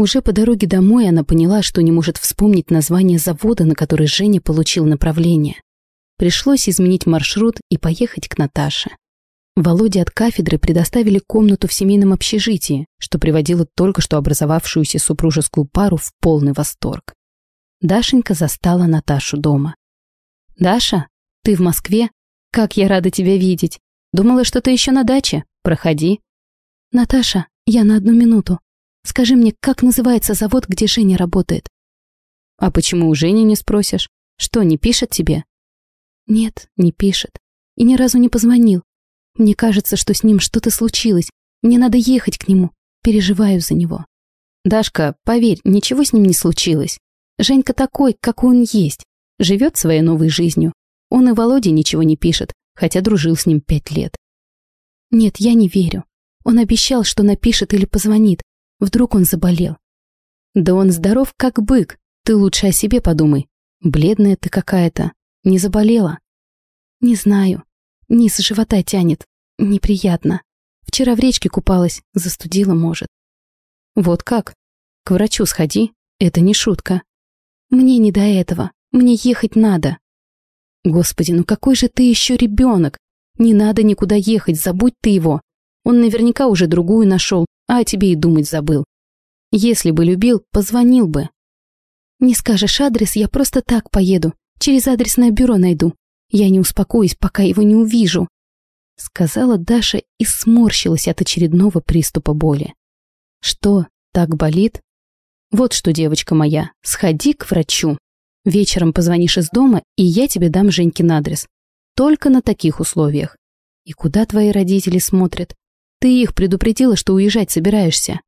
Уже по дороге домой она поняла, что не может вспомнить название завода, на который Женя получил направление. Пришлось изменить маршрут и поехать к Наташе. Володе от кафедры предоставили комнату в семейном общежитии, что приводило только что образовавшуюся супружескую пару в полный восторг. Дашенька застала Наташу дома. «Даша, ты в Москве? Как я рада тебя видеть! Думала, что ты еще на даче. Проходи». «Наташа, я на одну минуту. Скажи мне, как называется завод, где Женя работает?» «А почему у Жени не спросишь? Что, не пишет тебе?» «Нет, не пишет. И ни разу не позвонил. Мне кажется, что с ним что-то случилось. Мне надо ехать к нему. Переживаю за него». «Дашка, поверь, ничего с ним не случилось. Женька такой, какой он есть. Живет своей новой жизнью. Он и Володе ничего не пишет, хотя дружил с ним пять лет. Нет, я не верю. Он обещал, что напишет или позвонит. Вдруг он заболел. Да он здоров, как бык. Ты лучше о себе подумай. Бледная ты какая-то. Не заболела? Не знаю. Низ живота тянет. Неприятно. Вчера в речке купалась, застудила, может. Вот как? К врачу сходи. Это не шутка. Мне не до этого. Мне ехать надо. Господи, ну какой же ты еще ребенок? Не надо никуда ехать, забудь ты его. Он наверняка уже другую нашел, а о тебе и думать забыл. Если бы любил, позвонил бы. Не скажешь адрес, я просто так поеду. Через адресное бюро найду. Я не успокоюсь, пока его не увижу. Сказала Даша и сморщилась от очередного приступа боли. Что, так болит? Вот что, девочка моя, сходи к врачу. Вечером позвонишь из дома, и я тебе дам Женькин адрес. Только на таких условиях. И куда твои родители смотрят? Ты их предупредила, что уезжать собираешься?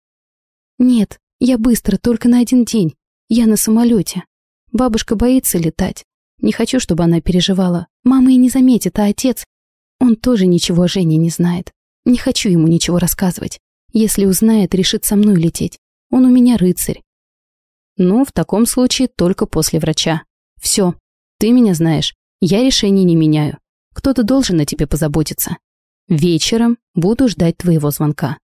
Нет, я быстро, только на один день. Я на самолете. Бабушка боится летать. Не хочу, чтобы она переживала. Мама и не заметит, а отец... Он тоже ничего о Жене не знает. Не хочу ему ничего рассказывать. Если узнает, решит со мной лететь. Он у меня рыцарь. Ну, в таком случае только после врача. Все, ты меня знаешь, я решений не меняю. Кто-то должен о тебе позаботиться. Вечером буду ждать твоего звонка.